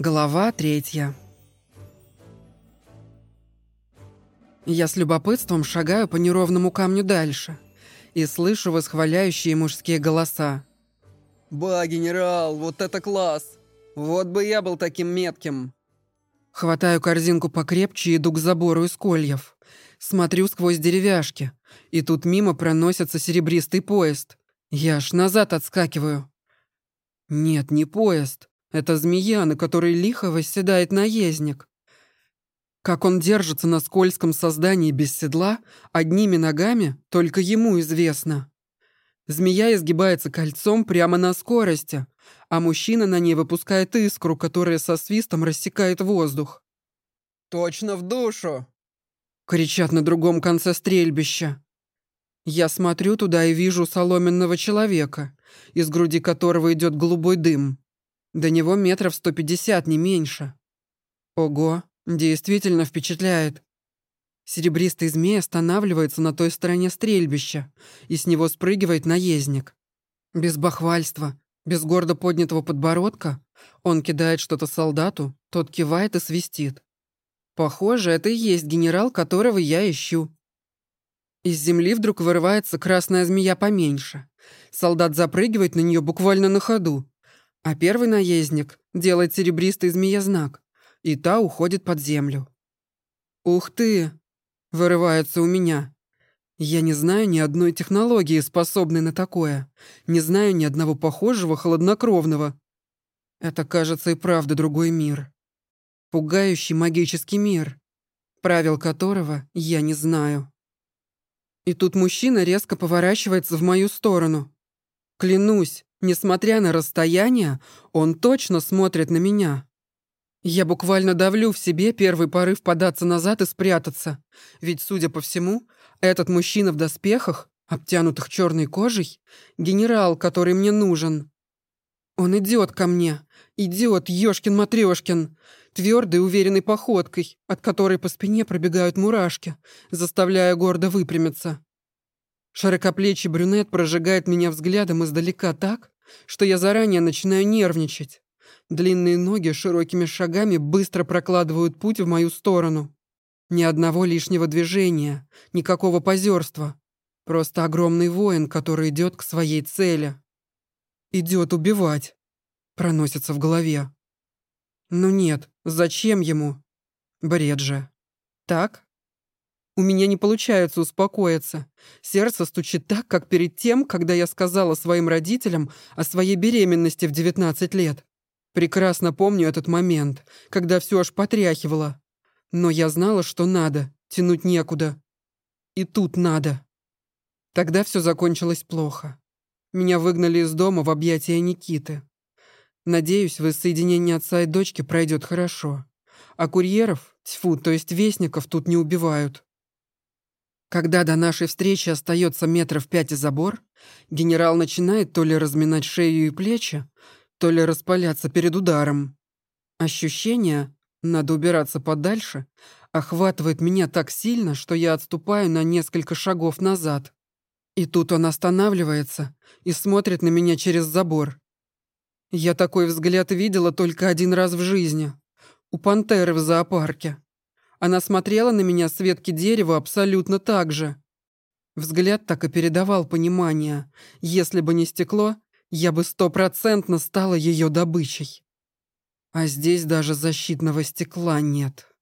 Глава третья. Я с любопытством шагаю по неровному камню дальше и слышу восхваляющие мужские голоса. «Ба, генерал, вот это класс! Вот бы я был таким метким!» Хватаю корзинку покрепче и иду к забору из кольев. Смотрю сквозь деревяшки, и тут мимо проносится серебристый поезд. Я аж назад отскакиваю. Нет, не поезд. Это змея, на которой лихо восседает наездник. Как он держится на скользком создании без седла, одними ногами, только ему известно. Змея изгибается кольцом прямо на скорости, а мужчина на ней выпускает искру, которая со свистом рассекает воздух. «Точно в душу!» — кричат на другом конце стрельбища. Я смотрю туда и вижу соломенного человека, из груди которого идет голубой дым. До него метров 150, не меньше. Ого, действительно впечатляет. Серебристый змей останавливается на той стороне стрельбища, и с него спрыгивает наездник. Без бахвальства, без гордо поднятого подбородка он кидает что-то солдату, тот кивает и свистит. Похоже, это и есть генерал, которого я ищу. Из земли вдруг вырывается красная змея поменьше. Солдат запрыгивает на нее буквально на ходу. А первый наездник делает серебристый змея-знак, и та уходит под землю. «Ух ты!» — вырывается у меня. Я не знаю ни одной технологии, способной на такое. Не знаю ни одного похожего холоднокровного. Это, кажется, и правда другой мир. Пугающий магический мир, правил которого я не знаю. И тут мужчина резко поворачивается в мою сторону. Клянусь, несмотря на расстояние, он точно смотрит на меня. Я буквально давлю в себе первый порыв податься назад и спрятаться. Ведь, судя по всему, этот мужчина в доспехах, обтянутых черной кожей, генерал, который мне нужен. Он идет ко мне. Идет, Ёшкин-матрёшкин. Твердой, уверенной походкой, от которой по спине пробегают мурашки, заставляя гордо выпрямиться. Широкоплечий брюнет прожигает меня взглядом издалека так, что я заранее начинаю нервничать. Длинные ноги широкими шагами быстро прокладывают путь в мою сторону. Ни одного лишнего движения, никакого позерства. Просто огромный воин, который идет к своей цели. Идет убивать. Проносится в голове. Ну нет, зачем ему? Бред же. Так? У меня не получается успокоиться. Сердце стучит так, как перед тем, когда я сказала своим родителям о своей беременности в 19 лет. Прекрасно помню этот момент, когда все аж потряхивало. Но я знала, что надо, тянуть некуда. И тут надо. Тогда все закончилось плохо. Меня выгнали из дома в объятия Никиты. Надеюсь, воссоединение отца и дочки пройдет хорошо. А курьеров, тьфу, то есть вестников тут не убивают. Когда до нашей встречи остается метров пять и забор, генерал начинает то ли разминать шею и плечи, то ли распаляться перед ударом. Ощущение «надо убираться подальше» охватывает меня так сильно, что я отступаю на несколько шагов назад. И тут он останавливается и смотрит на меня через забор. Я такой взгляд видела только один раз в жизни. У пантеры в зоопарке. Она смотрела на меня с ветки дерева абсолютно так же. Взгляд так и передавал понимание. Если бы не стекло, я бы стопроцентно стала ее добычей. А здесь даже защитного стекла нет.